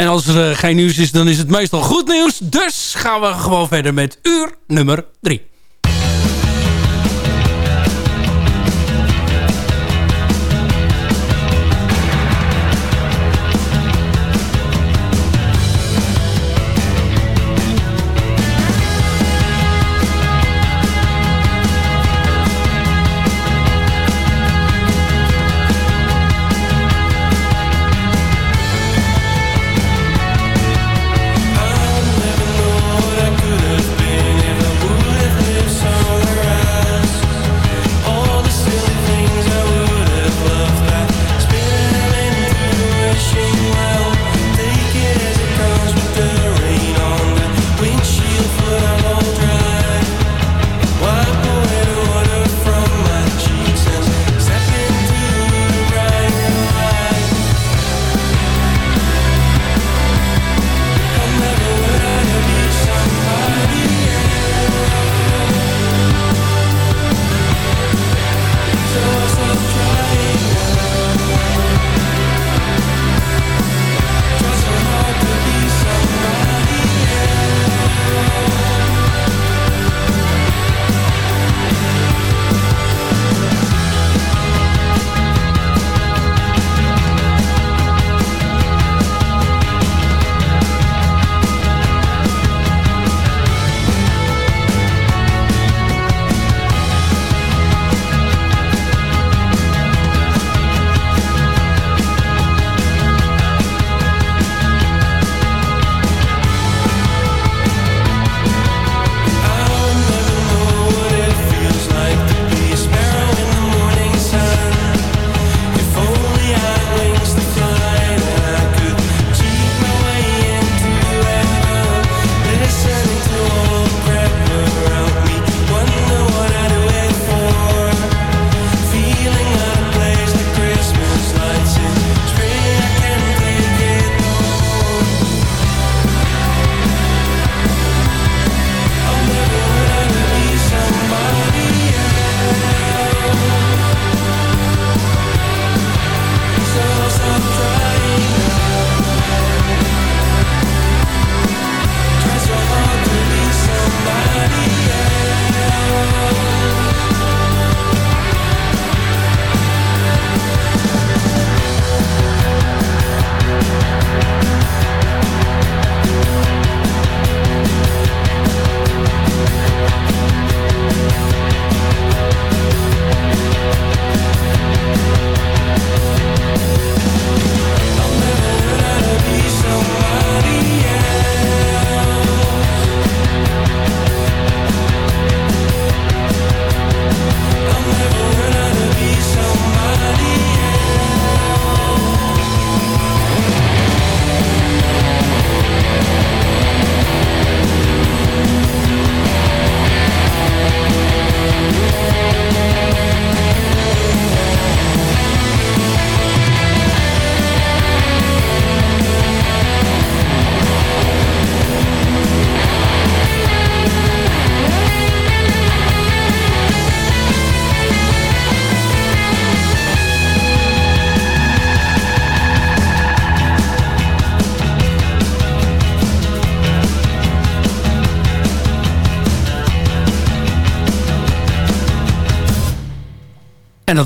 En als er eh, geen nieuws is, dan is het meestal goed nieuws. Dus gaan we gewoon verder met uur nummer 3.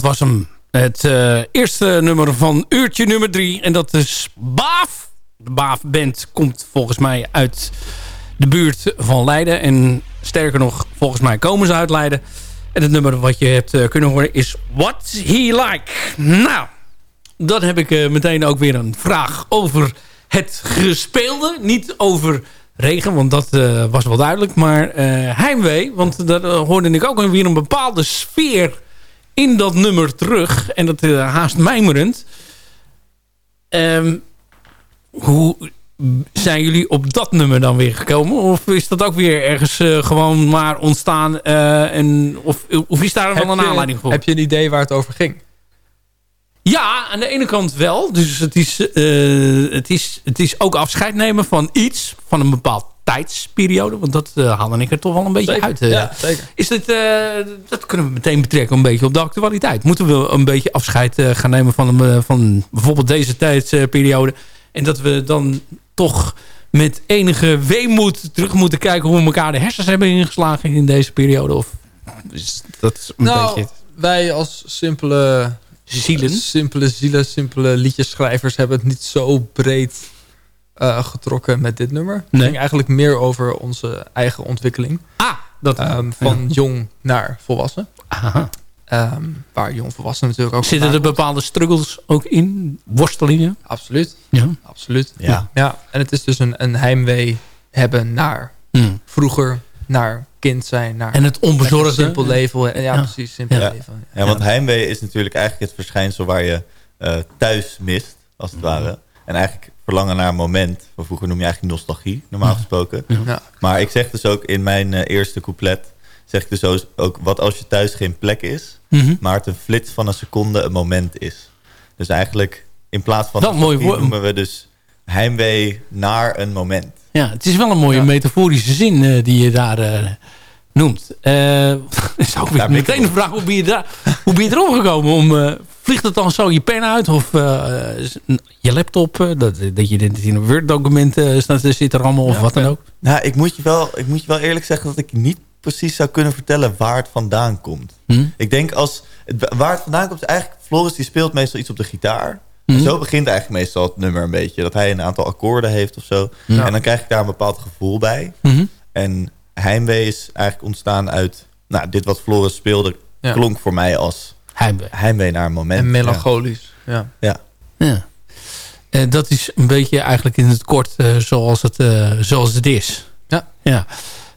Was hem. Het uh, eerste nummer van uurtje nummer drie. En dat is Baaf. De Baaf Band komt volgens mij uit de buurt van Leiden. En Sterker nog, volgens mij komen ze uit Leiden. En het nummer wat je hebt kunnen horen is What He Like. Nou, dan heb ik meteen ook weer een vraag over het gespeelde. Niet over regen, want dat was wel duidelijk. Maar heimwee, want daar hoorde ik ook weer een bepaalde sfeer in dat nummer terug. En dat haast mijmerend. Um, hoe zijn jullie op dat nummer dan weer gekomen? Of is dat ook weer ergens uh, gewoon maar ontstaan? Uh, en, of, of is daar wel een je, aanleiding voor? Heb je een idee waar het over ging? Ja, aan de ene kant wel. Dus het is, uh, het is, het is ook afscheid nemen van iets, van een bepaald tijdsperiode. Want dat uh, haalde ik er toch wel een beetje zeker. uit. Uh, ja, zeker. Is dit, uh, dat kunnen we meteen betrekken een beetje op de actualiteit. Moeten we een beetje afscheid gaan nemen van, van bijvoorbeeld deze tijdsperiode. En dat we dan toch met enige weemoed terug moeten kijken... hoe we elkaar de hersens hebben ingeslagen in deze periode. Of is dat een nou, beetje... wij als simpele zielen, simpele zielen, simpele liedjeschrijvers... hebben het niet zo breed uh, getrokken met dit nummer. Het Nee. ging eigenlijk meer over onze eigen ontwikkeling. Ah, dat... Um, van ja. jong naar volwassen. Aha. Um, waar jong volwassen natuurlijk ook Zitten er bepaalde struggles ook in? Worstelingen? Absoluut, Ja. absoluut. Ja. ja. En het is dus een, een heimwee hebben naar Hmm. vroeger, naar kind zijn, naar En het onbezorgde. simpel leven. En ja, Ja. precies, simpel Ja. leven. Ja, want heimwee is natuurlijk eigenlijk het verschijnsel waar je eh, thuis mist, als het ware. En eigenlijk verlangen naar een moment. Van vroeger noem je eigenlijk nostalgie, normaal gesproken. Ja. Maar ik zeg dus ook in mijn eh, eerste couplet... zeg ik dus ook- ook, wat als je thuis geen plek is... Mhm. maar het een flits van een seconde een moment is. Dus eigenlijk in plaats van Wel een mooi nostalgie woord. noemen we dus heimwee naar een moment. Ja, het is wel een mooie Ja. metaforische zin eh, die je daar eh, noemt. Eh zou ik meteen op. vragen, hoe ben je, daar, hoe ben je erop gekomen? Om, eh, vliegt het dan zo je pen uit? Of eh, je laptop? eh, dat, dat je dit in een Word-document eh, staat, zit er allemaal of Ja, wat dan ook? Nou, ik moet, je wel, ik moet je wel eerlijk zeggen dat ik niet precies zou kunnen vertellen waar het vandaan komt. Hm? Ik denk als... Het, waar het vandaan komt is eigenlijk... Floris die speelt meestal iets op de gitaar. En Mhm. zo begint eigenlijk meestal het nummer een beetje. Dat hij een aantal akkoorden heeft of zo. Ja. En dan krijg ik daar een bepaald gevoel bij. En heimwee is eigenlijk ontstaan uit... Nou, dit wat Floris speelde Ja. klonk voor mij als Heimwee. heimwee naar een moment. En melancholisch. Ja. Ja. Ja. Eh, dat is een beetje eigenlijk in het kort eh, zoals, het, eh, zoals het is. Ja. Ja,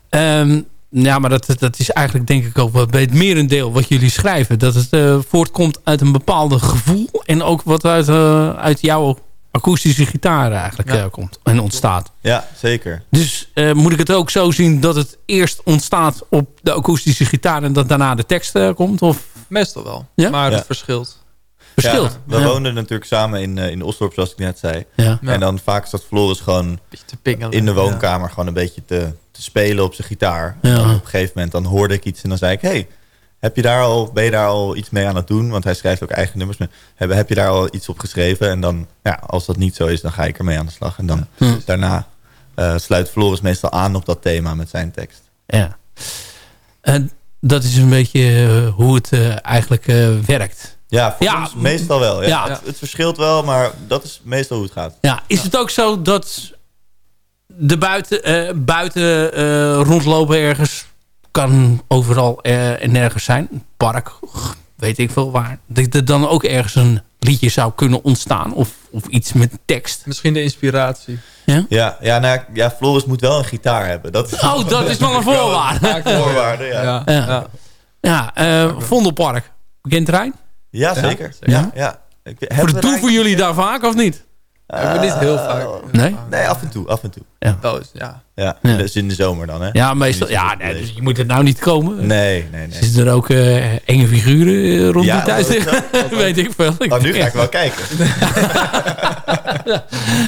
Ehm, ja maar dat, dat is eigenlijk denk ik ook wel bij het merendeel wat jullie schrijven. Dat het eh, voortkomt uit een bepaalde gevoel. En ook wat uit, uit jouw akoestische gitaar eigenlijk Ja. eh, komt en ontstaat. Ja, zeker. Dus eh, moet ik het ook zo zien dat het eerst ontstaat op de akoestische gitaar... en dat daarna de tekst komt? Of Meestal wel. Ja? Maar Ja. het verschilt. verschilt? Ja, we Ja. woonden natuurlijk samen in, eh, in Osdorp, zoals ik net zei. Ja. En dan vaak zat Floris gewoon te pingelen. in de woonkamer gewoon een beetje te, te spelen op zijn gitaar. Ja. En op een gegeven moment dan hoorde ik iets en dan zei ik... Hey, heb je daar al, ben je daar al iets mee aan het doen? Want hij schrijft ook eigen nummers. Heb, heb je daar al iets op geschreven? En dan, ja, als dat niet zo is, dan ga ik ermee aan de slag. En dan Hm. daarna eh, sluit Floris meestal aan op dat thema met zijn tekst. Ja. En dat is een beetje eh, hoe het eh, eigenlijk eh, werkt. Ja, meestal wel. Ja. ja. Het, het verschilt wel, maar dat is meestal hoe het gaat. Ja, is het ook zo dat de buiten, eh, buiten rondlopen ergens kan overal en nergens zijn? Park, weet ik veel waar. Dat er dan ook ergens een liedje zou kunnen ontstaan of, of iets met tekst. Misschien de inspiratie. Ja, ja, nou, ja, Floris moet wel een gitaar hebben. Dat is Oh, dat is wel een voorwaarde. een voorwaarde. Ja, ja. Ja. Ja. Ja. Ja, eh, Vondelpark. Bekend terrein? zeker. zeker. Ja, ja. Ik, hebben we daar Vertoeven jullie daar vaak of niet? We niet heel vaak. Nee? Nee, af en toe, af en toe. Eens, ja. Ja, Ja. dus in de zomer dan, hè? Ja, meestal. Ja, nee, dus je moet er nou niet komen. Nee, nee, nee. Zitten er ook eh, enge figuren eh, rond Ja, die tijd? dat- dat- dat- Weet ik veel. Oh, nu ga ik wel kijken.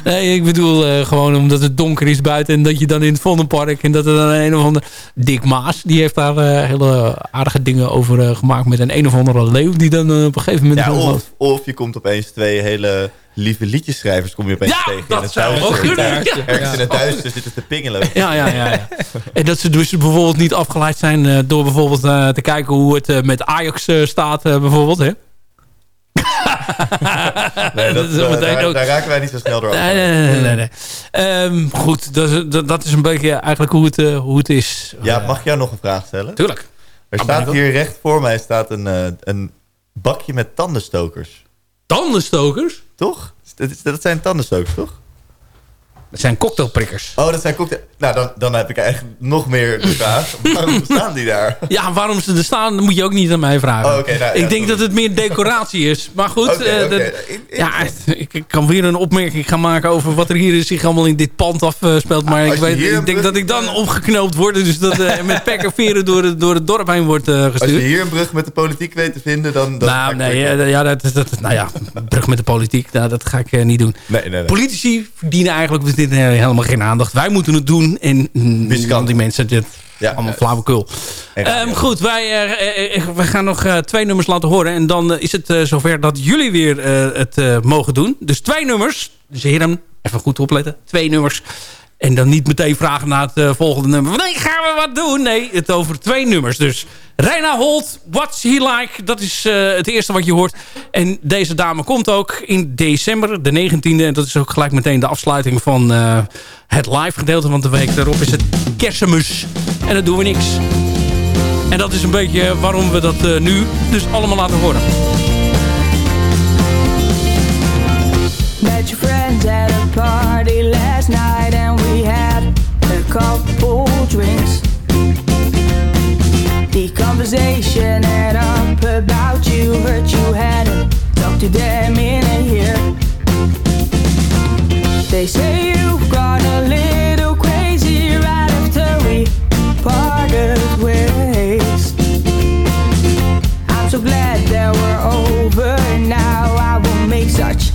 Nee, ik bedoel eh, gewoon omdat het donker is buiten... en dat je dan in het Vondelpark... en dat er dan een of ander... Dick Maas, die heeft daar eh, hele aardige dingen over eh, gemaakt... met een een of andere leeuw die dan op een gegeven moment... Ja, of, of je komt opeens twee hele lieve liedjeschrijvers kom je opeens Ja, tegen. dat in het zou ook kunnen. Ergens- Ja. In het duister zitten te pingelen. Ja, ja, ja, ja. En dat ze dus bijvoorbeeld niet afgeleid zijn... eh, door bijvoorbeeld eh, te kijken hoe het eh, met Ajax staat, bijvoorbeeld. Hè? nee, dat, is meteen daar, ook- daar raken wij niet zo snel door. Nee, nee, nee. nee, nee. Ehm, goed, dat is, dat, dat is een beetje eigenlijk hoe het, hoe het is. Ja, mag ik jou nog een vraag stellen? Tuurlijk. Er staat hier recht voor mij staat een, een bakje met tandenstokers. Tandenstokers? Toch? Dat, is- dat zijn tandenstokers, toch? Dat zijn cocktailprikkers. Oh, dat zijn cocktail... Nou, dan, dan heb ik eigenlijk nog meer de vraag. Waarom staan die daar? Ja, waarom ze er staan, dat moet je ook niet aan mij vragen. Oh, nou, ik ja, denk dat het meer decoratie is. Maar goed, eh, dat- ja, ik, kan weer een opmerking gaan maken over wat er hier zich allemaal in dit pand afspeelt. Maar Als ik, weet, ik denk dat ik dan opgeknoopt word. Dus dat eh, met pek en veren door, het- door het dorp heen wordt eh, Als je gestuurd. hier een brug met de politiek weet te vinden, dan... nou, nee, eh, ja, dat, nou ja, brug met de politiek, nou, dat ga ik niet doen. nee, nee, nee. Politici verdienen eigenlijk dit eh, helemaal geen aandacht. Wij moeten het doen en mm, Wiskant. die mensen, dit, Ja, allemaal flauwekul. Ehm, goed, wij, we gaan nog twee nummers laten horen. En dan is het zover dat jullie weer het mogen doen. Dus twee nummers. Dus heren, even goed opletten. Twee nummers. En dan niet meteen vragen naar het eh, volgende nummer. Nee, gaan we wat doen? Nee, het over twee nummers. Dus Reina Holt, What's He Like? Dat is eh, het eerste wat je hoort. En deze dame komt ook in december, de 19e. En dat is ook gelijk meteen de afsluiting van eh, het live gedeelte. Want de week daarop is het kerstmis. En dan doen we niks. En dat is een beetje waarom we dat nu dus allemaal laten horen. Met your friends at a party last night couple drinks. The conversation had up about you, hurt you hadn't talked to them in a year. They say you've gone a little crazy right after we parted ways. I'm so glad that we're over now. I won't make such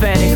kind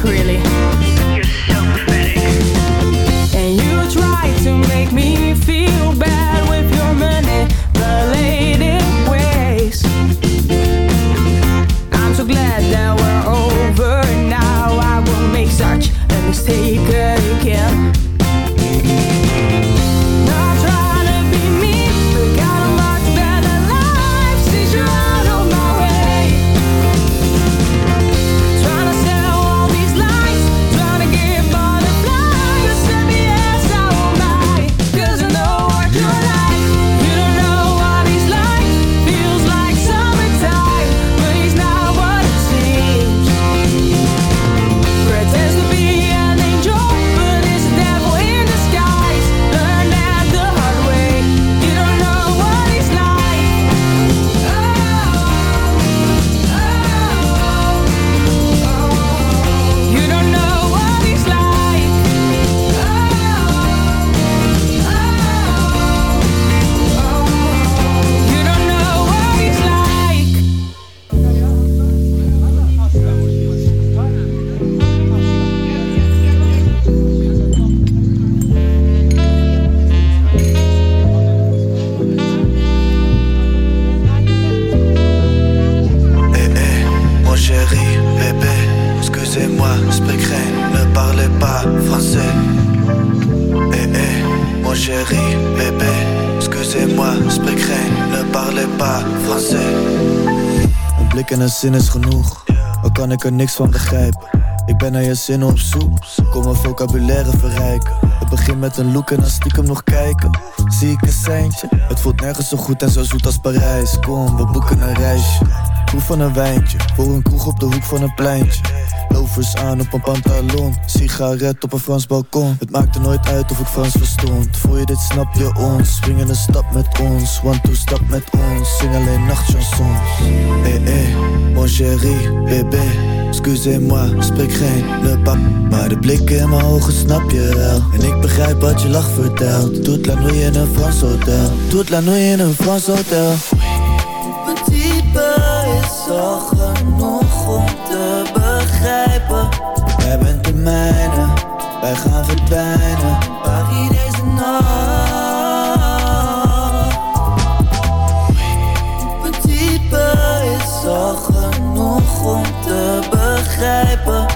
ik er niks van begrijpen. Ik ben naar je zinnen op zoek, kom mijn vocabulaire verrijken. Het begint met een look en dan stiekem nog kijken. Zie ik een seintje, het voelt nergens zo goed en zo zoet als Parijs. Kom, we boeken een reisje. Proef van een wijntje, voor een kroeg op de hoek van een pleintje. Lovers aan op een pantalon, sigaret op een Frans balkon. Het maakte nooit uit of ik Frans verstond. Voor je dit snap je ons, swingen een stap met ons. One two stap met ons, zing alleen nachtchansons. Eh eh, mon chéri, bébé. Excusez-moi, spreek geen le. Maar de blik in mijn ogen snap je wel. En ik begrijp wat je lach vertelt. Toute la nuit in een Frans hotel. Toute la nuit in een Frans hotel. Al genoeg om te begrijpen. Jij bent de mijne, wij gaan verdwijnen. Paris deze nacht. Mijn type is al genoeg om te begrijpen.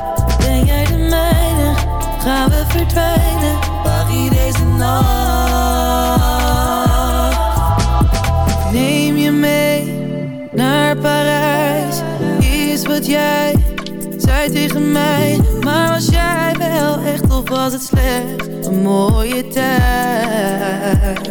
Zei tegen mij. Maar was jij wel echt of was het slechts een mooie tijd?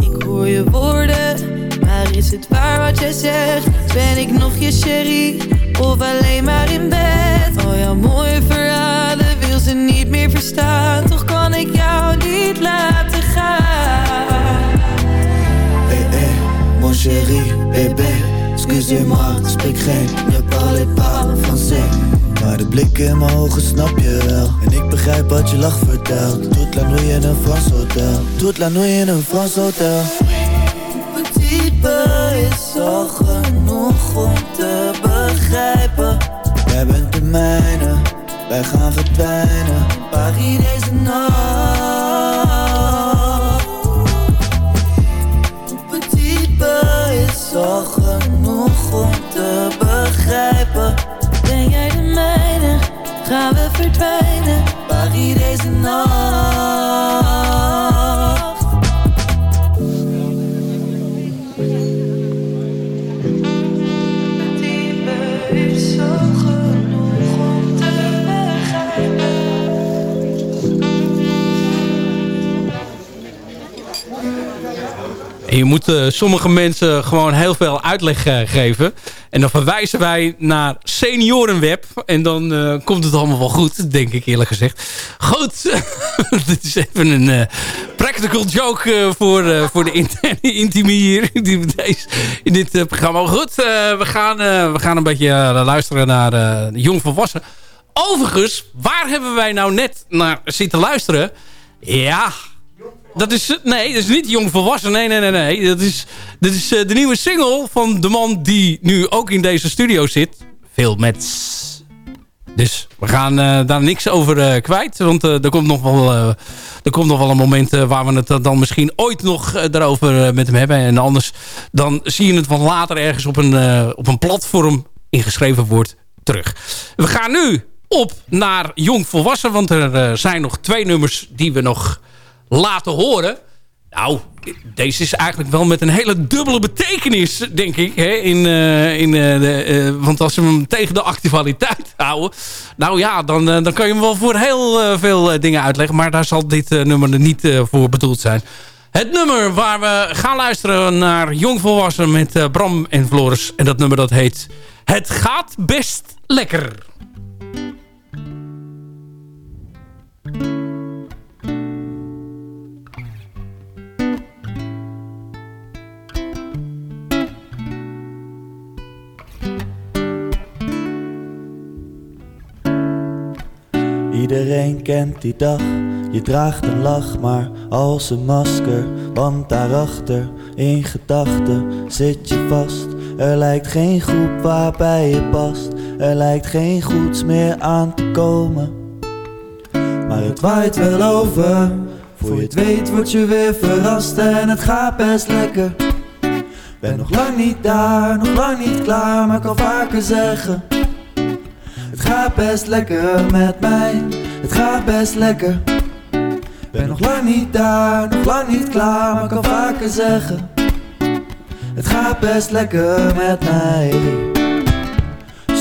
Ik hoor je woorden, maar is het waar wat jij zegt? Ben ik nog je sherry of alleen maar in bed? Al jouw mooie verhalen wil ze niet meer verstaan. Toch kan ik jou niet laten gaan. Eh eh, mon chéri, bébé. Excusez-moi, spreek geen, ne parlez pas français. Maar de blik in mijn ogen snap je wel. En ik begrijp wat je lach vertelt. Toute la nuit in een Frans hotel. Toute la nuit in een Frans hotel. Mijn type is al genoeg om te begrijpen. Jij bent de mijne, wij gaan verdwijnen. Paris deze nacht. Gaan we verdwijnen. Paris deze nacht. Je moet eh, sommige mensen gewoon heel veel uitleg eh, geven. En dan verwijzen wij naar seniorenweb. En dan eh, komt het allemaal wel goed, denk ik eerlijk gezegd. Goed, dit is even een practical joke voor, voor de interne intimie hier in dit programma. Maar goed, we, gaan, we gaan een beetje luisteren naar de jong volwassen. Overigens, waar hebben wij nou net naar zitten luisteren? Ja, dat is, nee, dat is niet jong volwassen. Nee, nee, nee, nee. Dat is, dat is eh, de nieuwe single van de man die nu ook in deze studio zit. Veel met... Dus we gaan eh, daar niks over eh, kwijt. Want eh, er, komt nog wel, er komt nog wel een moment waar we het dan misschien ooit nog daarover met hem hebben. En anders dan zie je het van later ergens op een, op een platform ingeschreven wordt terug. We gaan nu op naar Jong Volwassen. Want er zijn nog twee nummers die we nog laten horen. Nou, deze is eigenlijk wel met een hele dubbele betekenis, denk ik. Hè? In, eh, in, eh, de, eh, want als we hem tegen de actualiteit houden... Nou ja, dan, dan kan je hem wel voor heel veel dingen uitleggen. Maar daar zal dit nummer er niet voor bedoeld zijn. Het nummer waar we gaan luisteren naar Jong Volwassen met Bram en Floris. En dat nummer dat heet Het gaat best lekker. Iedereen kent die dag, je draagt een lach, maar als een masker. Want daarachter, in gedachten, zit je vast. Er lijkt geen groep waarbij je past. Er lijkt geen goeds meer aan te komen. Maar het waait wel over. Voor je het weet word je weer verrast en het gaat best lekker. Ben nog lang niet daar, nog lang niet klaar, maar kan vaker zeggen. Het gaat best lekker met mij, gaat best lekker. Ben nog lang niet daar, nog lang niet klaar, maar kan vaker zeggen. Het gaat best lekker met mij.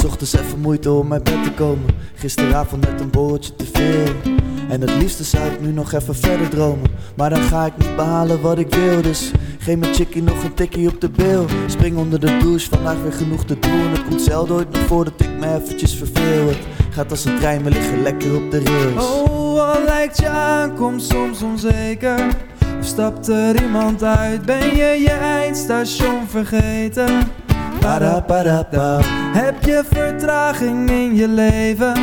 Ochtends even moeite om uit bed te komen. Gisteravond net een borreltje te veel. En het liefste zou ik nu nog even verder dromen. Maar dan ga ik niet behalen wat ik wil. Dus Geef mijn chickie nog een tikkie op de bil. Spring onder de douche, vandaag weer genoeg te doen. Het komt zelden ooit nog voor dat ik me eventjes verveel. Het gaat als een trein, we liggen lekker op de rails. Oh, wat lijkt je aankomst soms onzeker? Of stapt er iemand uit? Ben je je eindstation vergeten? Para, para, pa. Heb je vertraging in je leven?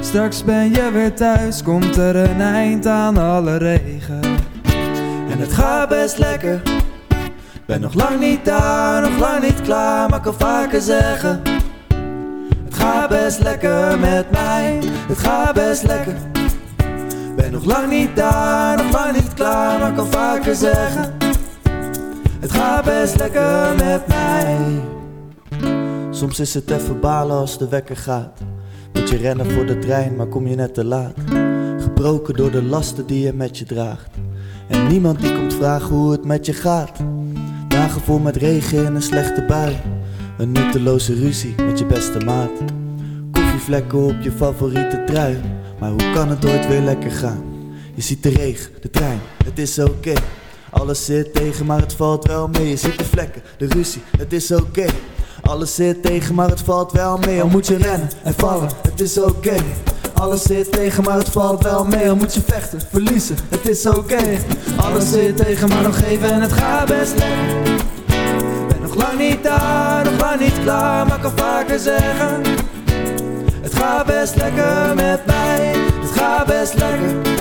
Straks ben je weer thuis, komt er een eind aan alle regen. En het gaat best lekker. Ben nog lang niet daar, nog lang niet klaar, maar kan vaker zeggen. Gaat best lekker met mij, het gaat best lekker. Ben nog lang niet daar, nog lang niet klaar, maar kan vaker zeggen. Het gaat best lekker met mij. Soms is het even balen als de wekker gaat. Moet je rennen voor de trein, maar kom je net te laat. Gebroken door de lasten die je met je draagt. En niemand die komt vragen hoe het met je gaat. Dagen vol met regen en een slechte bui. Een nutteloze ruzie met je beste maat. Koffievlekken op je favoriete trui. Maar hoe kan het ooit weer lekker gaan? Je ziet de regen, de trein, het is oké. Alles zit tegen, maar het valt wel mee. Je ziet de vlekken, de ruzie, het is oké. Alles zit tegen, maar het valt wel mee. Al moet je rennen en vallen, het is oké. Alles zit tegen, maar het valt wel mee. Al moet je vechten, verliezen, het is oké. Alles zit tegen, maar nog even en het gaat best lekker. Ben nog lang niet daar, niet klaar, maar kan vaker zeggen. Het gaat best lekker met mij, het gaat best lekker.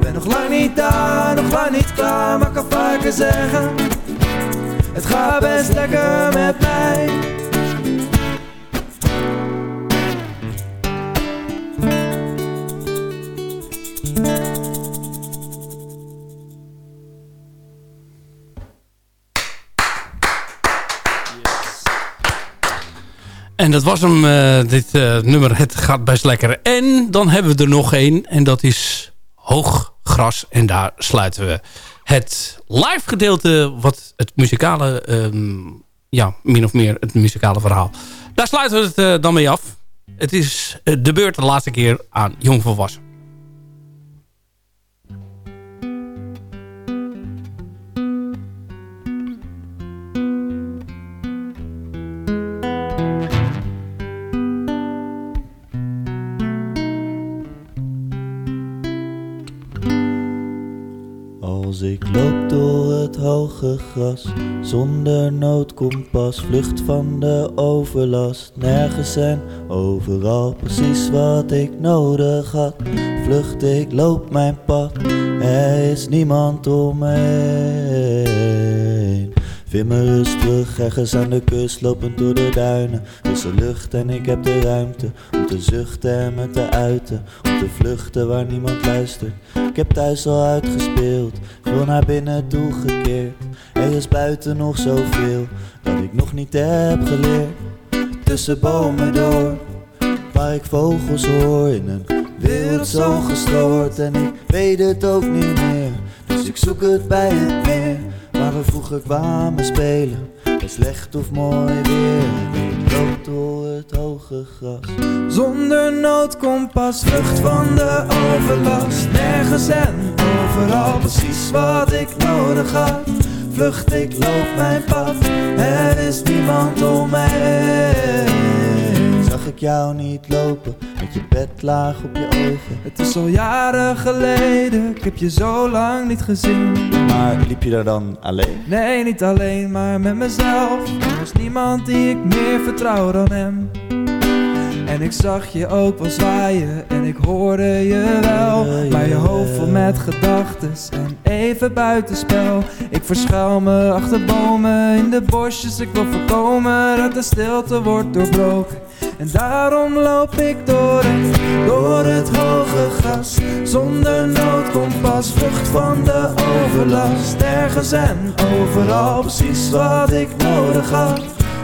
Ben nog lang niet daar, nog lang niet klaar, maar kan vaker zeggen. Het gaat best lekker met mij. En dat was hem, eh, dit eh, nummer. Het gaat best lekker. En dan hebben we er nog één. En dat is Hoog Gras. En daar sluiten we het live gedeelte... wat het muzikale... ehm, ja, min of meer het muzikale verhaal. Daar sluiten we het eh, dan mee af. Het is de beurt de laatste keer aan Jong Ik loop door het hoge gras, zonder noodkompas, vlucht van de overlast. Nergens en overal precies wat ik nodig had. Vlucht, ik loop mijn pad, er is niemand om me. Vind me rustig, ergens aan de kust, lopend door de duinen. Tussen lucht en ik heb de ruimte om te zuchten en me te uiten. Om te vluchten waar niemand luistert. Ik heb thuis al uitgespeeld, veel naar binnen toegekeerd. Er is buiten nog zoveel dat ik nog niet heb geleerd. Tussen bomen door, waar ik vogels hoor in een wereld zo gestoord. En ik weet het ook niet meer, dus ik zoek het bij het meer. Waar we vroeger kwamen spelen, bij slecht of mooi weer. Loop door het hoge gras. Zonder noodkompas, vlucht van de overlast. Nergens en overal precies wat ik nodig had. Vlucht, ik loop mijn pad, er is niemand om mij. Ik jou niet lopen, met je bed laag op je ogen. Het is al jaren geleden, ik heb je zo lang niet gezien. Maar liep je daar dan alleen? Nee, niet alleen, maar met mezelf. Er is niemand die ik meer vertrouw dan hem. En ik zag je ook wel zwaaien en ik hoorde je wel. Maar je hoofd vol met gedachtes en even buitenspel. Ik verschuil me achter bomen in de bosjes. Ik wil voorkomen dat de stilte wordt doorbroken. En daarom loop ik door het, door het hoge gras. Zonder noodkompas, vlucht van de overlast. Ergens en overal precies wat ik nodig had.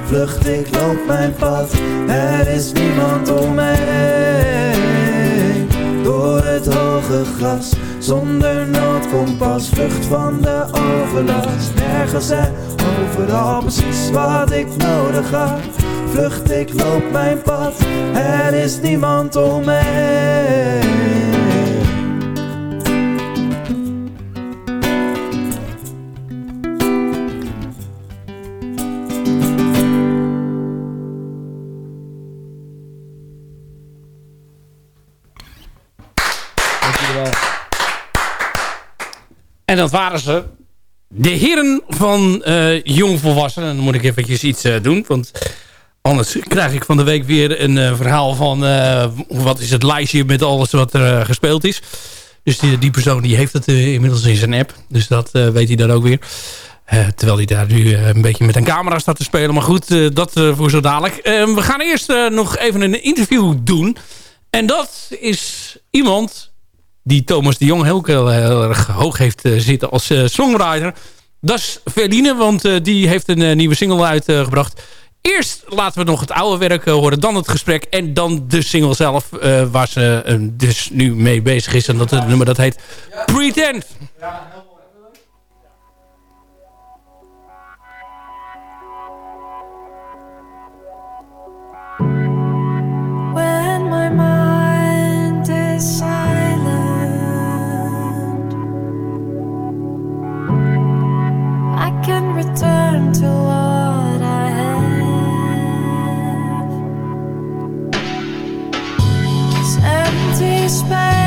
Vlucht, ik loop mijn pad, er is niemand om me heen. Door het hoge gras, zonder noodkompas, vlucht van de overlast. Nergens en overal precies wat ik nodig had. Vlucht, ik loop mijn pad, er is niemand om me. En dat waren ze. De heren van uh, jongvolwassenen. Dan moet ik eventjes iets eh, doen. Want anders krijg ik van de week weer een uh, verhaal van... wat is het lijstje met alles wat er gespeeld is. Dus die, die, persoon die heeft het inmiddels in zijn app. Dus dat weet hij dan ook weer. terwijl hij daar nu een beetje met een camera staat te spelen. Maar goed, dat voor zo dadelijk. we gaan eerst nog even een interview doen. En dat is iemand die Thomas de Jong heel, erg hoog heeft zitten als songwriter. Dat is Verline, want die heeft een nieuwe single uitgebracht. Eerst laten we nog het oude werk horen, dan het gesprek... en dan de single zelf, waar ze dus nu mee bezig is. En dat het nummer dat heet Pretend. When my mind is can return to whisper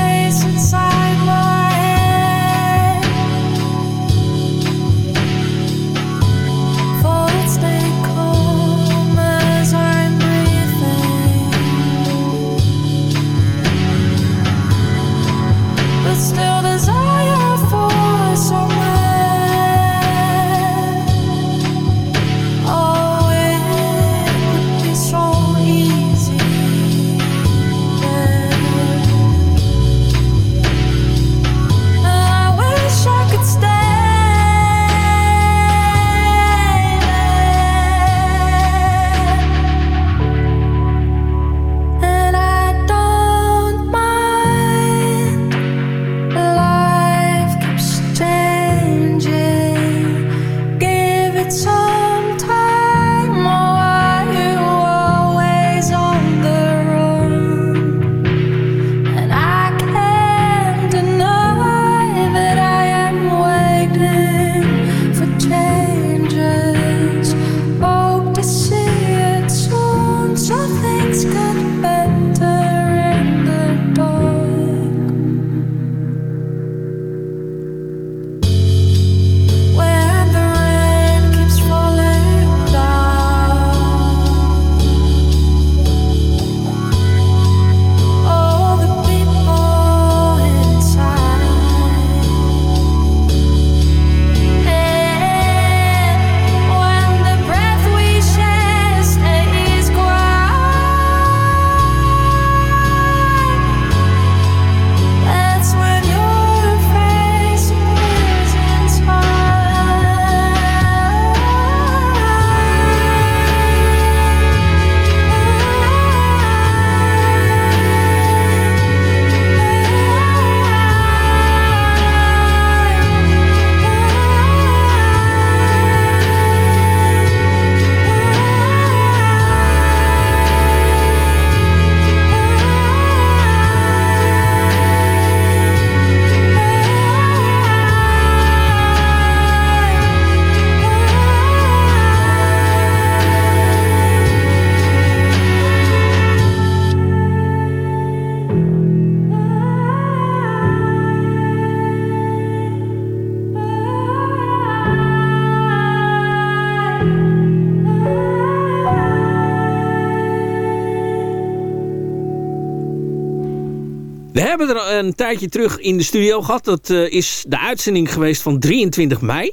hebben er een tijdje terug in de studio gehad. Dat eh, is de uitzending geweest van 23 mei.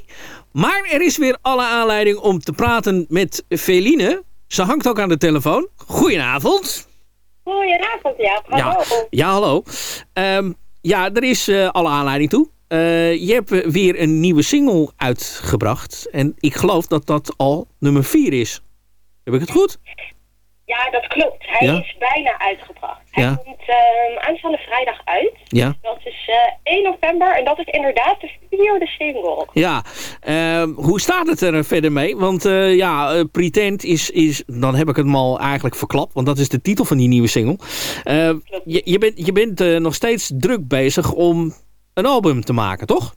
Maar er is weer alle aanleiding om te praten met Feline. Ze hangt ook aan de telefoon. Goedenavond. Goedenavond, ja. Hallo. Ja, ja hallo. Ehm, ja, er is eh, alle aanleiding toe. Eh, je hebt weer een nieuwe single uitgebracht. En ik geloof dat dat al nummer 4 is. Heb ik het goed? Ja, dat klopt. Hij Ja? is bijna uitgebracht. Hij Ja. komt ehm, aanstaande vrijdag uit. Ja. Dat is eh 1 november en dat is inderdaad de vierde single. Ja, Ehm, hoe staat het er verder mee? Want eh, ja, eh, Pretend is, is, dan heb ik het al eigenlijk verklapt, want dat is de titel van die nieuwe single. Eh, je, je bent, je bent eh, nog steeds druk bezig om een album te maken, toch?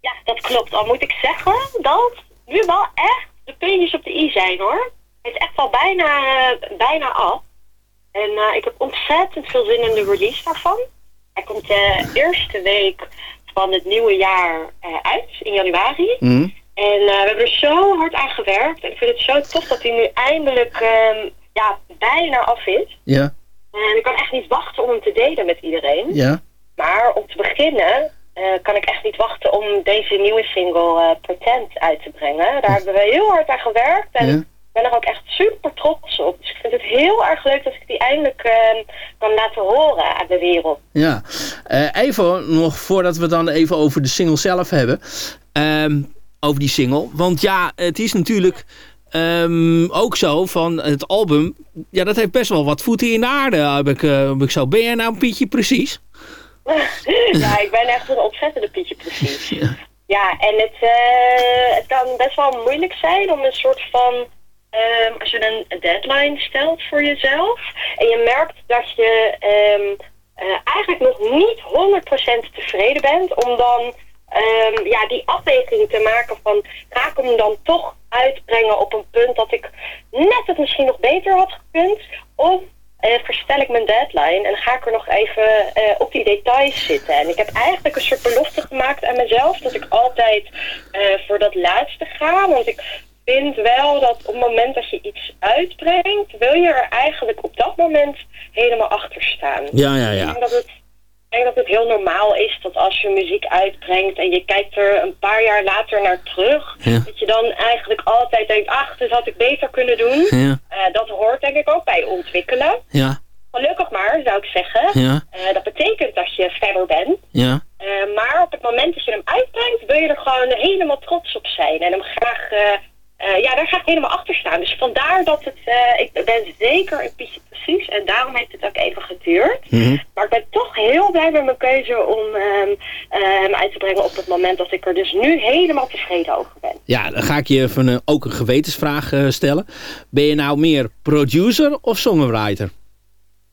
Ja, dat klopt. Al moet ik zeggen dat nu wel echt de puntjes op de i zijn hoor. Het is echt al bijna, eh, bijna af. En eh, ik heb ontzettend veel zin in de release daarvan. Hij komt de eerste week van het nieuwe jaar eh, uit in januari. Mhm. En eh, we hebben er zo hard aan gewerkt. En ik vind het zo tof dat hij nu eindelijk ehm, ja, bijna af is. Ja, En ik kan echt niet wachten om hem te delen met iedereen. ja. Maar om te beginnen eh, kan ik echt niet wachten om deze nieuwe single eh, Pretend uit te brengen. Daar hebben we heel hard aan gewerkt. En Ja. Ik ben er ook echt super trots op. Dus ik vind het heel erg leuk dat ik die eindelijk ehm, kan laten horen aan de wereld. Ja, Eh, even nog voordat we dan even over de single zelf hebben. Ehm, over die single. Want ja, het is natuurlijk ehm, ook zo van het album. Ja, dat heeft best wel wat voeten in de aarde. Heb ik, eh, heb ik zo. Ben jij nou een Pietje precies? ja, ik ben echt een ontzettende Pietje precies. Ja, en het, eh, het kan best wel moeilijk zijn om een soort van... ehm, als je een deadline stelt voor jezelf... en je merkt dat je ehm, eh, eigenlijk nog niet 100% tevreden bent... om dan ehm, ja, die afweging te maken van... ga ik hem dan toch uitbrengen op een punt dat ik net het misschien nog beter had gekund... of eh, verstel ik mijn deadline en ga ik er nog even eh, op die details zitten. En ik heb eigenlijk een soort belofte gemaakt aan mezelf dat ik altijd voor dat laatste ga. Want ik vind wel dat op het moment dat je iets uitbrengt, wil je er eigenlijk op dat moment helemaal achter staan. Ja, ja, Ik ja. denk dat het, ik denk dat het heel normaal is dat als je muziek uitbrengt en je kijkt er een paar jaar later naar terug, Ja. dat je dan eigenlijk altijd denkt, ach, dit had ik beter kunnen doen. Ja. Eh, dat hoort denk ik ook bij ontwikkelen. Ja, Gelukkig maar, zou ik zeggen. Ja. Eh, dat betekent dat je verder bent. ja. Eh, maar op het moment dat je hem uitbrengt, wil je er gewoon helemaal trots op zijn. En hem graag, eh, eh, ja, daar ga ik helemaal achter staan. Dus vandaar dat het, eh, ik ben zeker een piece precies. En daarom heeft het ook even geduurd. Mhm. Maar ik ben toch heel blij met mijn keuze om eh, hem uit te brengen op het moment dat ik er dus nu helemaal tevreden over ben. Ja, dan ga ik je even een, ook een gewetensvraag eh, stellen. Ben je nou meer producer of songwriter?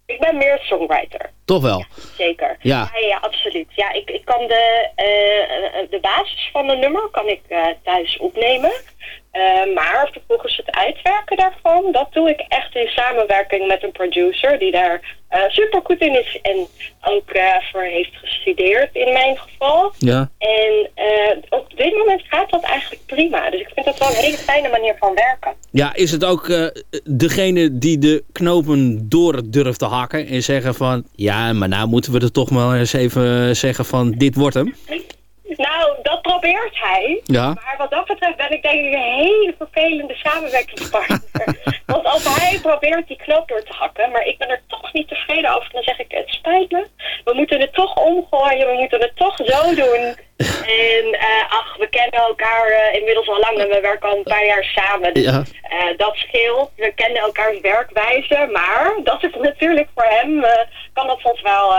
Ik ben meer songwriter. Toch wel? Zeker. Ja. ja, ja, absoluut. Ja, ik, ik kan de, eh, de basis van een nummer kan ik eh, thuis opnemen. Eh, maar vervolgens het uitwerken daarvan, dat doe ik echt in samenwerking met een producer die daar eh super goed in is en ook eh, voor heeft gestudeerd in mijn geval. Ja. En op dit moment gaat dat eigenlijk prima. Dus ik vind dat wel een hele fijne manier van werken. Ja, is het ook degene die de knopen door durft te hakken en zeggen van... Ja, maar nou moeten we er toch maar eens even zeggen van dit wordt hem. Nou, dat probeert hij. Ja. Maar wat dat betreft ben ik denk ik een hele vervelende samenwerkingspartner. Want als hij probeert die knoop door te hakken, maar ik ben er toch niet tevreden over, dan zeg ik, het spijt me. We moeten het toch omgooien, we moeten het toch zo doen. En eh, ach, we kennen elkaar eh, inmiddels al lang en we werken al een paar jaar samen. Dus Ja. eh, dat scheelt. We kennen elkaars werkwijze, maar dat is natuurlijk voor hem, kan dat soms wel...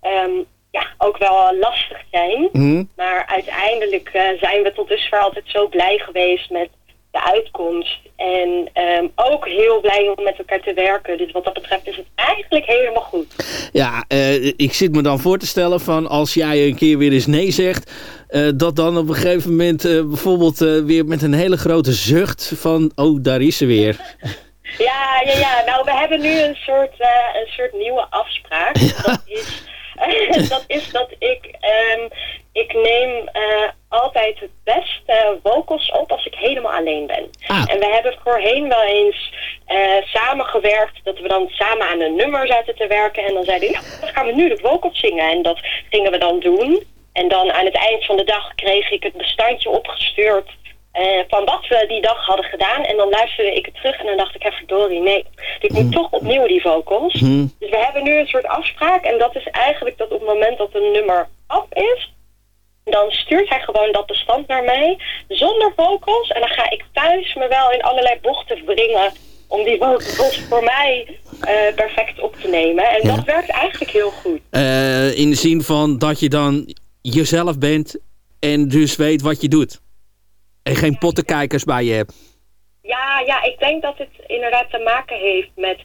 ehm, ja, ook wel lastig zijn. Mhm. Maar uiteindelijk eh, zijn we tot dusver altijd zo blij geweest met de uitkomst. En ehm, ook heel blij om met elkaar te werken. Dus wat dat betreft is het eigenlijk helemaal goed. Ja, eh, ik zit me dan voor te stellen van als jij een keer weer eens nee zegt... eh, dat dan op een gegeven moment bijvoorbeeld weer met een hele grote zucht van... Oh, daar is ze weer. Ja, ja, ja. Nou, we hebben nu een soort, een soort nieuwe afspraak. Dat, is, dat is dat ik, ehm, ik neem eh, altijd het beste vocals op als ik helemaal alleen ben. Ah. En we hebben voorheen wel eens eh, samengewerkt dat we dan samen aan een nummer zaten te werken. En dan zeiden we, nou, dan gaan we nu de vocals zingen. En dat gingen we dan doen. En dan aan het eind van de dag kreeg ik het bestandje opgestuurd eh, van wat we die dag hadden gedaan. En dan luisterde ik het terug en dan dacht ik, hé verdorie, nee, ik moet toch opnieuw die vocals. Hm. Dus we hebben nu een soort afspraak en dat is eigenlijk dat op het moment dat een nummer af is, dan stuurt hij gewoon dat bestand naar mij zonder vocals. En dan ga ik thuis me wel in allerlei bochten wringen om die vocals voor mij eh, perfect op te nemen. En dat werkt eigenlijk heel goed. Eh, in de zin van dat je dan jezelf bent en dus weet wat je doet. En geen pottenkijkers bij je hebt. Ja, ja, ik denk dat het inderdaad te maken heeft met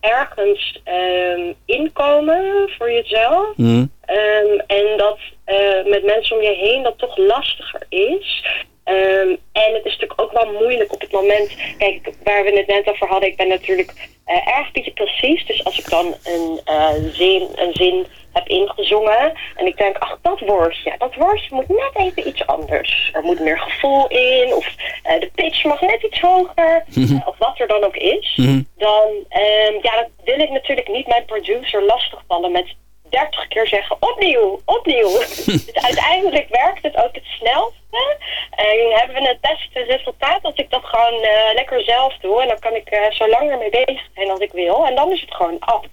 ergens ehm, inkomen voor jezelf. Hm. Ehm, en dat eh, met mensen om je heen dat toch lastiger is. Ehm, en het is natuurlijk ook wel moeilijk op het moment... Kijk, waar we het net over hadden... ik ben natuurlijk eh, erg beetje precies. Dus als ik dan een, eh, zin, een zin heb ingezongen en ik denk, ach, dat woordje, dat woordje moet net even iets anders. Er moet meer gevoel in, of eh, de pitch mag net iets hoger, eh, of wat er dan ook is. Dan ehm, ja, dat wil ik natuurlijk niet mijn producer lastigvallen met 30 keer zeggen opnieuw, opnieuw. dus uiteindelijk werkt het ook het snelste. En hebben we het beste resultaat als ik dat gewoon eh, lekker zelf doe. En dan kan ik eh, zo lang ermee bezig zijn als ik wil. En dan is het gewoon af.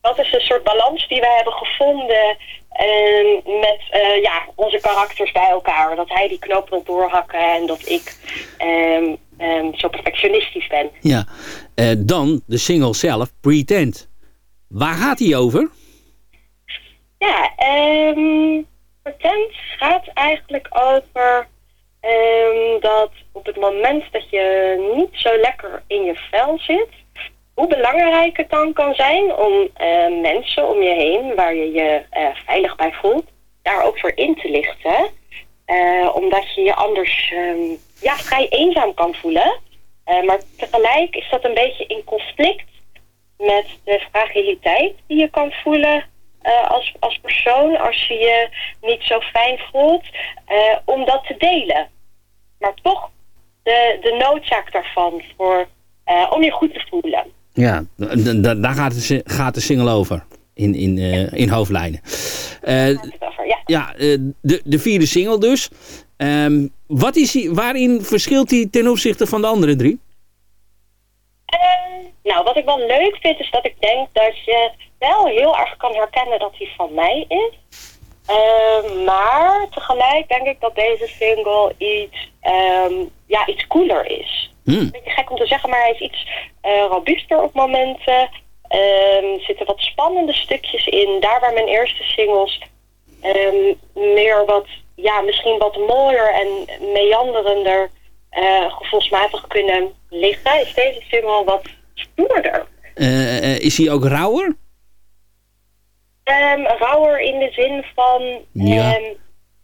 Dat is een soort balans die we hebben gevonden ehm, met eh, ja, onze karakters bij elkaar. Dat hij die knoop wil doorhakken en dat ik ehm, ehm, zo perfectionistisch ben. Ja. Dan de single zelf, Pretend. Waar gaat die over? Ja, ehm patent gaat eigenlijk over ehm, dat op het moment dat je niet zo lekker in je vel zit, hoe belangrijk het dan kan zijn om eh, mensen om je heen, waar je je eh, veilig bij voelt, daar ook voor in te lichten. Eh, omdat je je anders ehm, ja, vrij eenzaam kan voelen. Maar tegelijk is dat een beetje in conflict met de fragiliteit die je kan voelen eh, als, als persoon als je je niet zo fijn voelt, eh, om dat te delen. Maar toch de, de noodzaak daarvan voor, eh, om je goed te voelen. Ja, daar gaat de, gaat de single over. In, in, in hoofdlijnen. Ja, ja de, de vierde single dus. Ehm, wat is die, waarin verschilt die ten opzichte van de andere drie? Nou, wat ik wel leuk vind is dat ik denk dat je wel heel erg kan herkennen dat hij van mij is. Ehm, maar tegelijk denk ik dat deze single iets, ehm, ja, iets cooler is. Een beetje gek om te zeggen, maar hij is iets eh, robuuster op momenten. Er zitten wat spannende stukjes in. Daar waar mijn eerste singles meer wat, ja, misschien wat mooier en meanderender eh, gevoelsmatig kunnen liggen, is deze single wat stoerder. Eh, is hij ook rauwer? Ehm rauwer in de zin van Ja. ehm,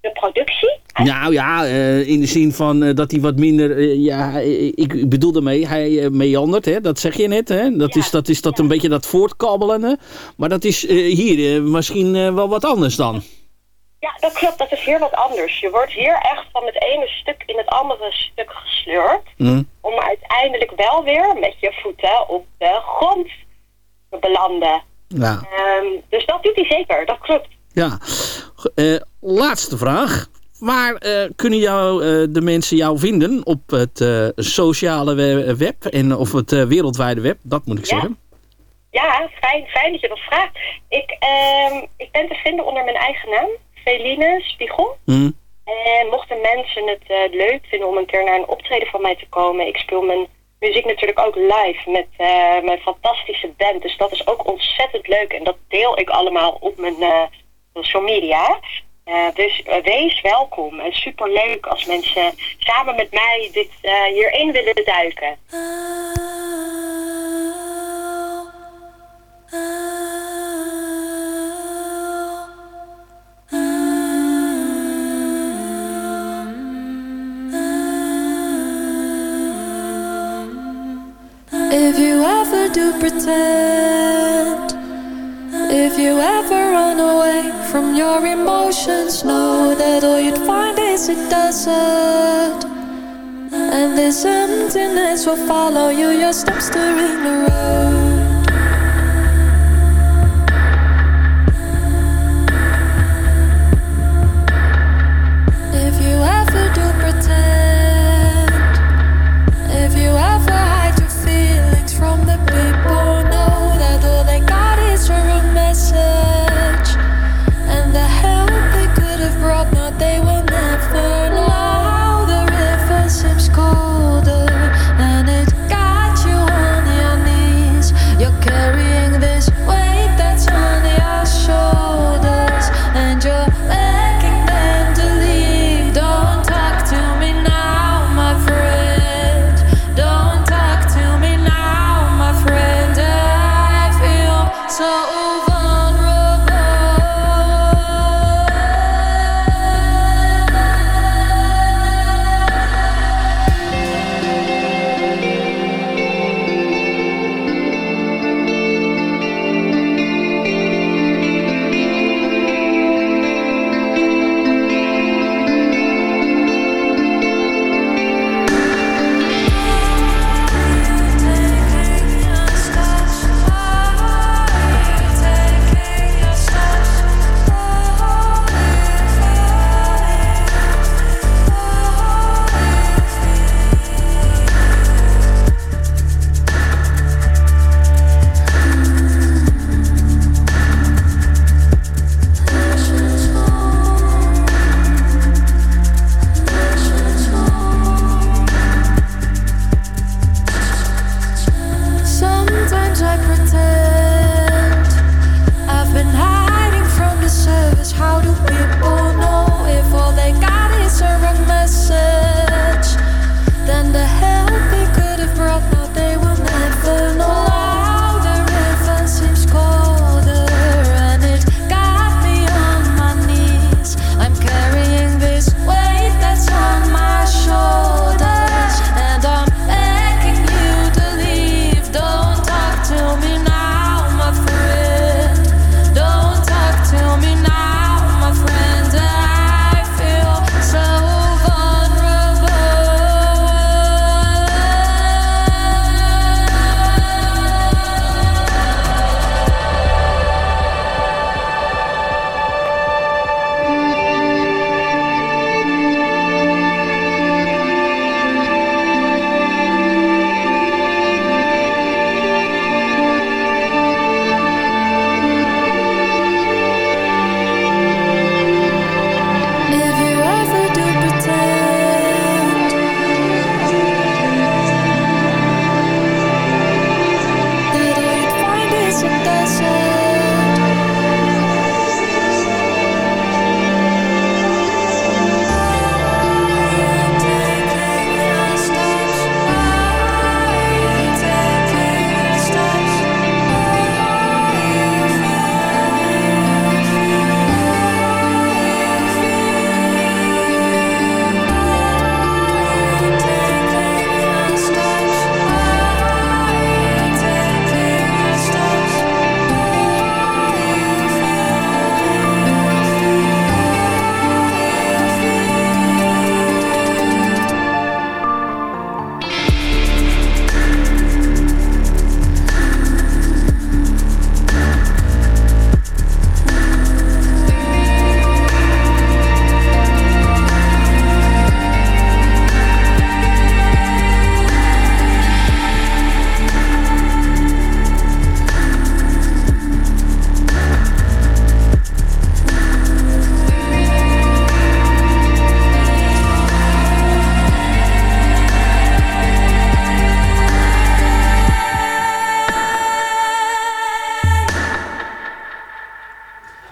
de productie. Nou ja, eh, in de zin van eh, dat hij wat minder... eh, ja, ik, bedoel daarmee, hij meandert, hè? dat zeg je net. Hè? Dat, is, dat is dat een beetje dat voortkabbelende. Maar dat is hier misschien wel wat anders dan. Ja, dat klopt. Dat is hier wat anders. Je wordt hier echt van het ene stuk in het andere stuk gesleurd. Hm. Om uiteindelijk wel weer met je voeten op de grond te belanden. Ja. Ehm, dus dat doet hij zeker. Dat klopt. Ja. Eh, laatste vraag. Waar eh, kunnen jou, eh, de mensen jou vinden op het sociale we- web en of het wereldwijde web? Dat moet ik Ja. zeggen. Ja, fijn, fijn dat je dat vraagt. Ik, ehm, ik ben te vinden onder mijn eigen naam. Feline Spiegel. Hm. En mochten mensen het leuk vinden om een keer naar een optreden van mij te komen. Ik speel mijn muziek natuurlijk ook live met eh, mijn fantastische band. Dus dat is ook ontzettend leuk. En dat deel ik allemaal op mijn eh, social media. Eh, dus wees welkom. En super leuk als mensen samen met mij dit hierin willen duiken. If you ever do pretend, if you ever run away from your emotions, know that all you'd find is a desert. And this emptiness will follow you, your steps during the road. God is your own message.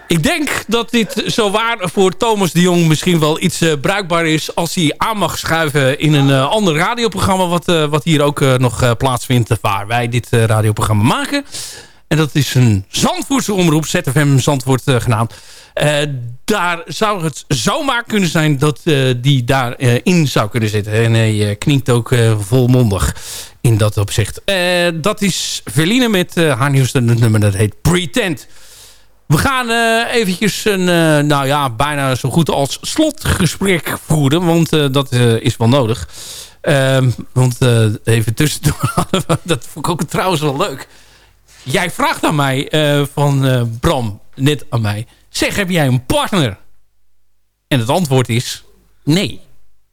Ik denk dat dit zo waar voor Thomas de Jong misschien wel iets eh, bruikbaar is... als hij aan mag schuiven in een eh, ander radioprogramma... wat, eh, wat hier ook nog plaatsvindt waar wij dit radioprogramma maken. En dat is een Zandvoortse omroep, ZFM Zandvoort genaamd. Daar zou het zomaar kunnen zijn dat die daarin in zou kunnen zitten. En hij klinkt ook volmondig in dat opzicht. Dat is Verline met haar nieuwste nummer, dat heet Pretend. We gaan eh, eventjes een, eh, nou ja, bijna zo goed als slotgesprek voeren. Want eh, dat is wel nodig. Ehm, want even tussendoor, dat vond ik ook trouwens wel leuk. Jij vraagt aan mij van Bram, net aan mij. Zeg, heb jij een partner? En het antwoord is nee.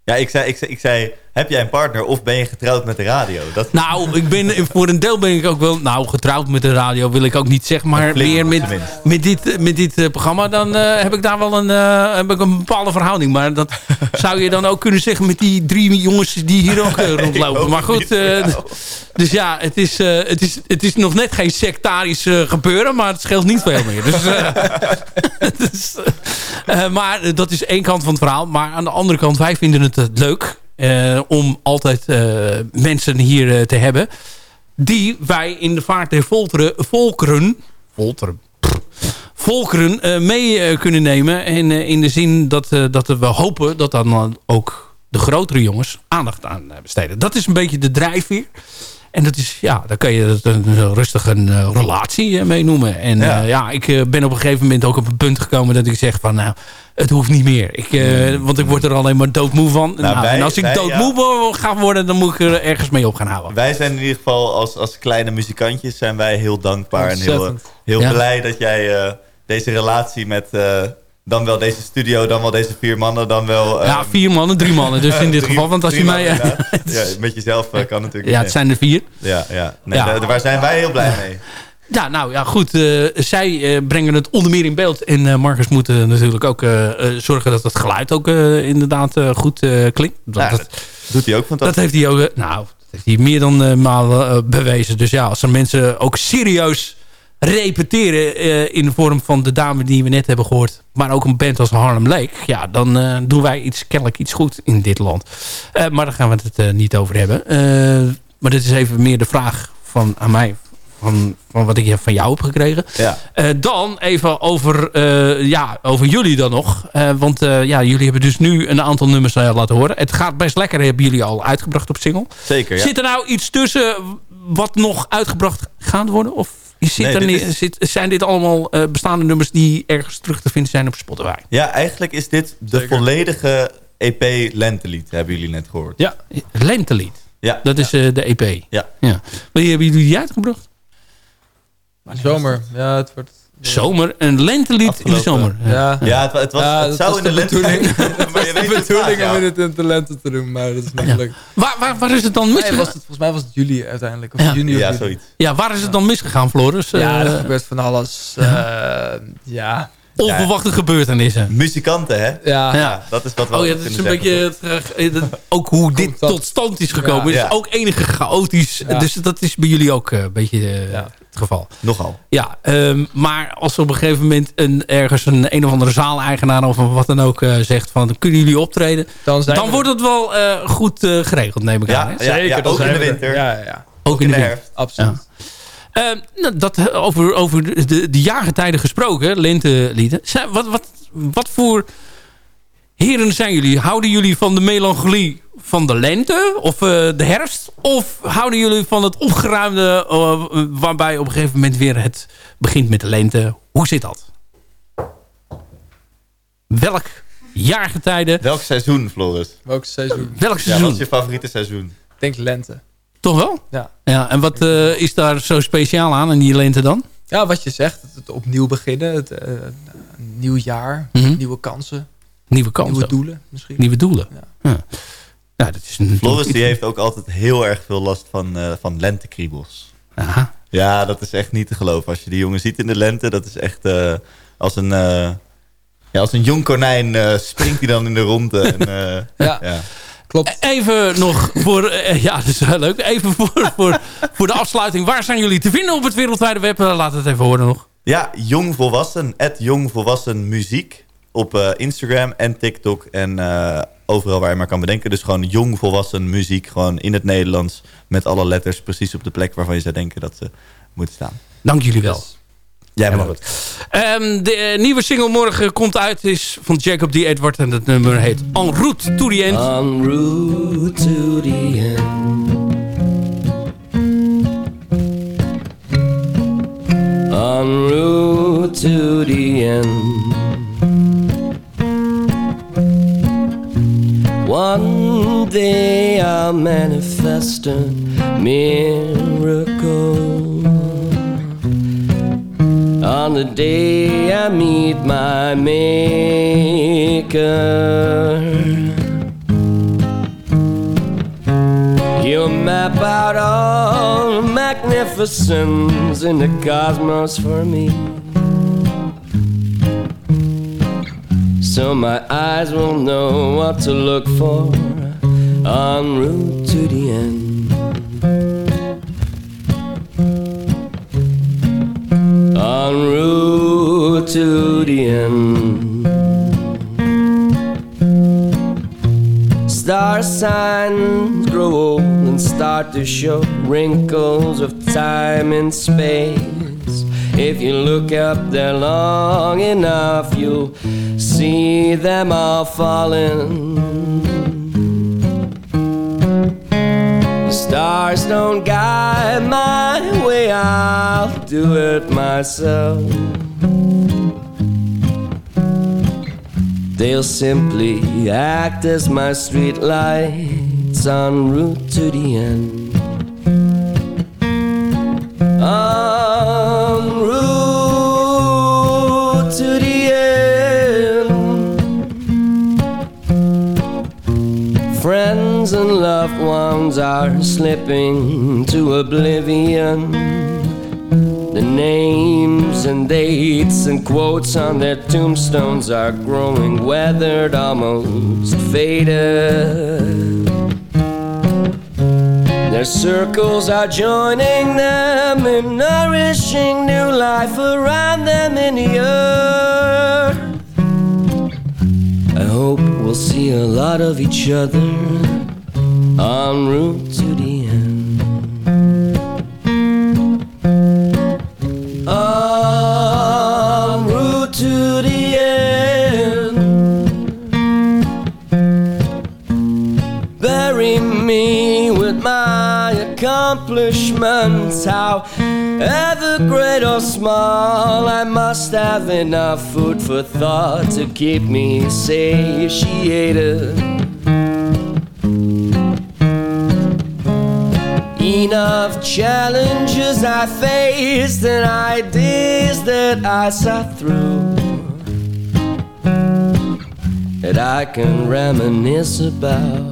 Ja, ik zei, ik, zei, ik zei, heb jij een partner of ben je getrouwd met de radio? Dat, Nou, ik ben, voor een deel ben ik ook wel... Nou, getrouwd met de radio wil ik ook niet zeggen. Maar Flink, meer met, tenminste. met dit, met dit eh, programma... dan eh, heb ik daar wel een, eh, heb ik een bepaalde verhouding. Maar dat zou je dan ook kunnen zeggen... met die drie jongens die hier ook eh, rondlopen. Maar goed, eh, dus ja, het is, eh, het, is, het is nog net geen sectarisch eh, gebeuren... maar het scheelt niet veel meer. Dus, eh, dus, eh, maar eh, dat is één kant van het verhaal. Maar aan de andere kant, wij vinden het eh, leuk... eh, om altijd eh, mensen hier eh, te hebben... die wij in de vaart der volteren, volkeren... Volteren? Volkeren mee kunnen nemen. En in de zin dat, dat we hopen dat dan ook de grotere jongens aandacht aan besteden. Dat is een beetje de drijfveer. En dat is, ja, daar kan je een, rustig een eh, relatie eh, mee noemen. En Ja. ja, ja ik eh, ben op een gegeven moment ook op een punt gekomen dat ik zeg van, nou, het hoeft niet meer. Ik, eh, want ik word er alleen maar doodmoe van. Nou, wij- en als ik wij, doodmoe ga worden, dan moet ik er ergens mee op gaan houden. Wij zijn in ieder geval als, als kleine muzikantjes zijn wij heel dankbaar en heel, heel Ja. blij dat jij eh, deze relatie met eh, dan wel deze studio, dan wel deze vier mannen, dan wel... ja, vier mannen, drie mannen. Dus in dit drie- geval, want als je mij... mannen, eh, ja, met jezelf eh, kan natuurlijk ja, het zijn er vier. Ja, ja. Nee, Ja. daar- zijn wij heel blij mee. Ja, nou ja, goed. eh, zij brengen het onder meer in beeld. En Marcus moet natuurlijk ook zorgen dat het geluid ook inderdaad goed klinkt. Dat, Ja, dat, dat doet hij ook dat fantastisch. heeft hij ook, nou, dat heeft hij meer dan maal bewezen. Dus ja, als er mensen ook serieus repeteren eh, in de vorm van de dame die we net hebben gehoord. Maar ook een band als Harlem Lake. Ja, dan eh, doen wij iets, kennelijk iets goed in dit land. Eh, maar daar gaan we het niet over hebben. Maar dit is even meer de vraag van, aan mij. Van, van wat ik van jou heb gekregen. Ja. Dan even over, ja, over jullie dan nog. Want ja, jullie hebben dus nu een aantal nummers laten horen. Het gaat best lekker, hebben jullie al uitgebracht op single. Zeker, ja. Zit er nou iets tussen wat nog uitgebracht gaat worden? Of zit Nee, er dit niet, is- zit, zijn dit allemaal eh, bestaande nummers die ergens terug te vinden zijn op Spotify? Ja, eigenlijk is dit de volledige EP Lentelied, hebben jullie net gehoord. Ja, Lentelied. Ja, Dat is eh, de EP. Ja. ja. Wanneer hebben jullie die uitgebracht? Zomer. Ja, het wordt... Zomer. Een lentelied in de Afgelopen- zomer. Ja, ja het, het, was, Ja, het zou was in de de lente bedoeling. maar je weet de het bedoeling om in het in talenten te doen, maar dat is niet Ja. Waar, waar, waar is het dan Nee, misgegaan? was het, volgens mij was het juli uiteindelijk. Of Ja. juni of Ja, zoiets. Ja, waar is het dan misgegaan, Floris? Ja, Eh, er gebeurt van alles. Ja. ja. Onverwachte gebeurtenissen. Muzikanten, hè? Ja. Ja. Dat is wat we Oh ja, dat is een beetje ook hoe dit tot- tot stand is gekomen. Ja. is ook enige chaotisch. Ja. Dus dat is bij jullie ook eh, een beetje eh, Ja. het geval. Nogal. Ja, ehm, maar als op een gegeven moment een, ergens een een of andere zaaleigenaar of wat dan ook eh, zegt van kunnen jullie optreden, Dan, zijn dan we wordt het wel eh, goed eh, geregeld, neem ik Ja, aan. Hè? ja, Zeker, ja, dan ook in zijn de we er. winter. Ja, ja, ja. Ook in de winter. herfst. Absoluut. Ehm, nou, dat, eh, over, over de, de jaargetijden gesproken, lentelieden. Zijn- Wat, wat, wat voor heren zijn jullie? Houden jullie van de melancholie van de lente of eh, de herfst? Of houden jullie van het opgeruimde eh, waarbij op een gegeven moment weer het begint met de lente? Hoe zit dat? Welk jaargetijde, Welk seizoen, Floris? Welk seizoen? welk Ja, wat seizoen? is je favoriete seizoen? Ik denk lente. Toch wel? Ja. Ja, en wat eh, is daar zo speciaal aan in die lente dan? Ja, wat je zegt. Het, opnieuw beginnen. Het, eh, een nieuw jaar. Mhm. Nieuwe kansen. Nieuwe kansen. Nieuwe doelen misschien. Nieuwe doelen. Ja. Ja. Ja, dat is een Floris die heeft ook altijd heel erg veel last van, eh van lentekriebels. Aha. Ja, dat is echt niet te geloven. Als je die jongen ziet in de lente, dat is echt eh, als een... eh, ja, als een jong konijn eh, springt hij dan in de ronde. En, eh, Ja, ja. Klopt. Even nog voor... eh, ja, dat is heel leuk. Even voor, voor, voor de afsluiting. Waar zijn jullie te vinden op het wereldwijde web? Eh, laat het even horen nog. Ja, jong volwassen. Het jong volwassen muziek. Op eh, Instagram en TikTok en eh, overal waar je maar kan bedenken. Dus gewoon jong volwassen muziek. Gewoon in het Nederlands. Met alle letters precies op de plek waarvan je zou denken dat ze moeten staan. Dank jullie wel. Jij mag goed. Ehm, de eh, nieuwe single morgen komt uit. Is van Jacob D. Edward. En het nummer heet En route to the end. En route to the end. En route to the end. One day I'll manifest a miracle. On the day I meet my maker. He'll map out all the magnificence in the cosmos for me. So my eyes will know what to look for en route to the end. En route to the end. Star signs grow old and start to show wrinkles of time and space. If you look up there long enough, you'll see them all falling. Stars don't guide my way, I'll do it myself. They'll simply act as my street lights en route to the end. En Friends and loved ones are slipping to oblivion. The names and dates and quotes on their tombstones are growing weathered, almost faded. Their circles are joining them in nourishing new life around them in the earth. I hope we'll see a lot of each other en route to the end. En route to the end. Bury me with my accomplishments, however great or small. I must have enough food for thought to keep me satiated. Enough challenges I faced and ideas that I saw through. That I can reminisce about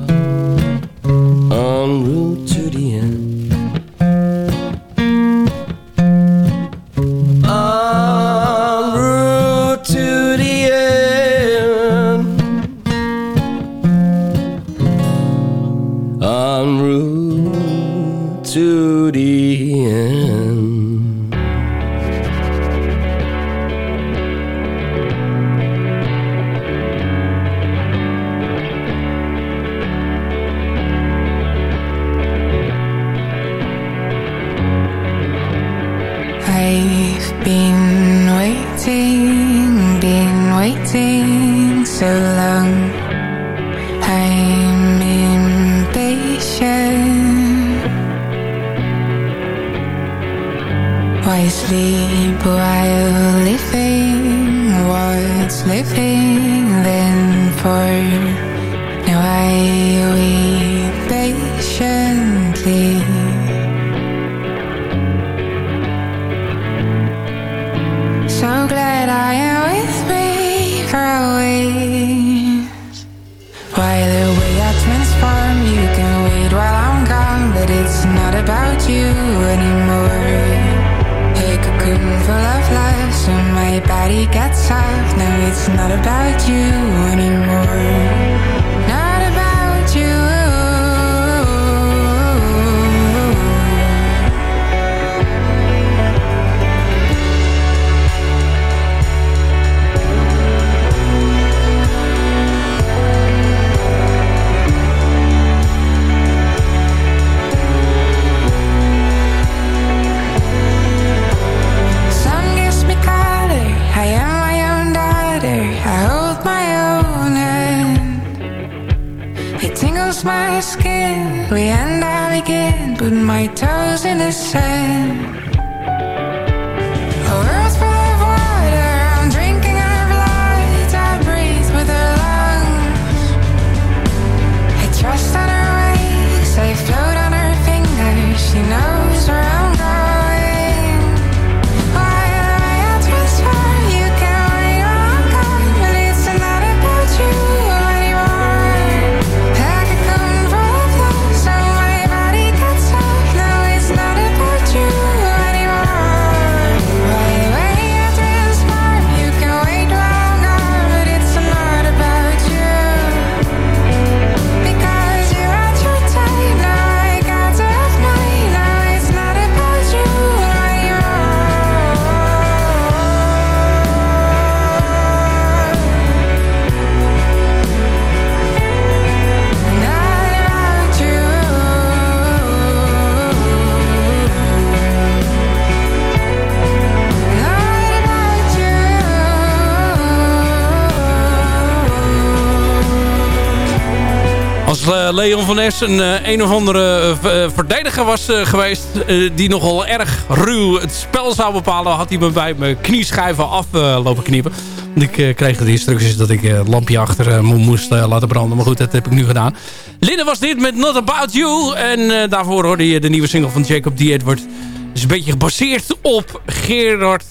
So glad I am with me for always. Why the way I transform, you can wait while I'm gone, but it's not about you anymore. A cocoon full of love, so my body gets soft. No, it's not about you anymore. We end, I again, put my toes in the sand. Leon van Es een eh, een of andere eh, eh, verdediger was eh, geweest... eh, die nogal erg ruw het spel zou bepalen... had hij me bij mijn knieschijven af eh, lopen knippen. Want ik eh, kreeg de instructies dat ik eh, het lampje achter eh, moest eh, laten branden. Maar goed, dat heb ik nu gedaan. Linda was dit met Not About You. En eh, daarvoor hoorde je de nieuwe single van Jacob D. Edward. Is een beetje gebaseerd op Gerard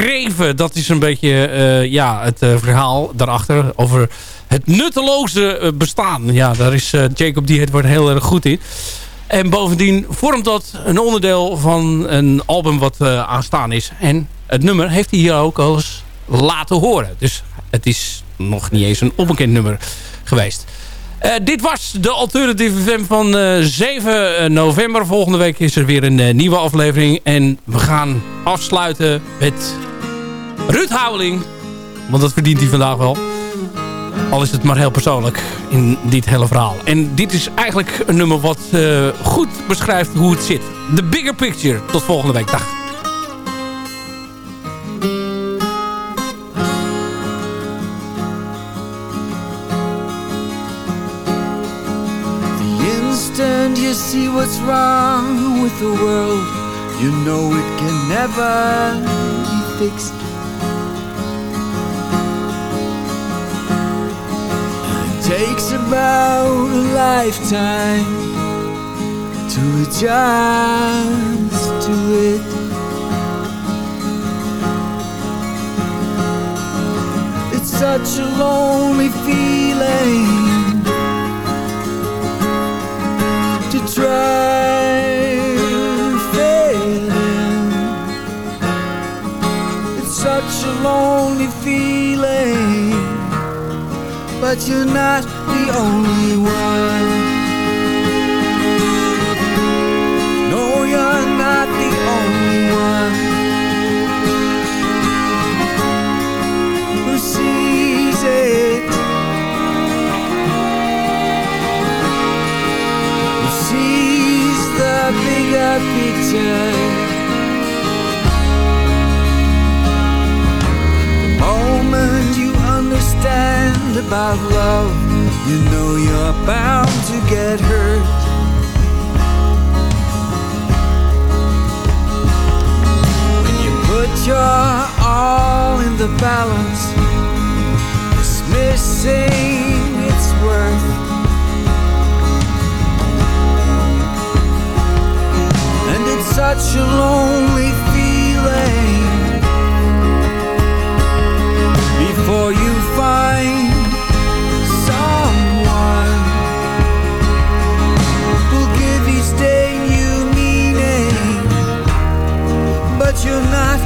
Reven. Dat is een beetje eh, ja, het eh, verhaal daarachter over het nutteloze eh, bestaan. Ja, daar is eh, Jacob D. Edward heel erg goed in. En bovendien vormt dat een onderdeel van een album wat eh, aanstaan is. En het nummer heeft hij hier ook al eens laten horen. Dus het is nog niet eens een onbekend nummer geweest. Dit was de Alternative FM van eh, 7 november. Volgende week is er weer een nieuwe aflevering. En we gaan afsluiten met Ruud Houweling. Want dat verdient hij vandaag wel. Al is het maar heel persoonlijk in dit hele verhaal. En dit is eigenlijk een nummer wat eh, goed beschrijft hoe het zit. The Bigger Picture. Tot volgende week. Dag. The instant you see what's wrong with the world, you know it can never be fixed. Takes about a lifetime to adjust to it. It's such a lonely feeling to try failing. It's such a lonely feeling, but you're not the only one. No, you're not the only one who sees it. who sees the bigger picture. The moment you understand about love, you know you're bound to get hurt. When you put your all in the balance, dismissing its worth. And it's such a lonely feeling before you find you're not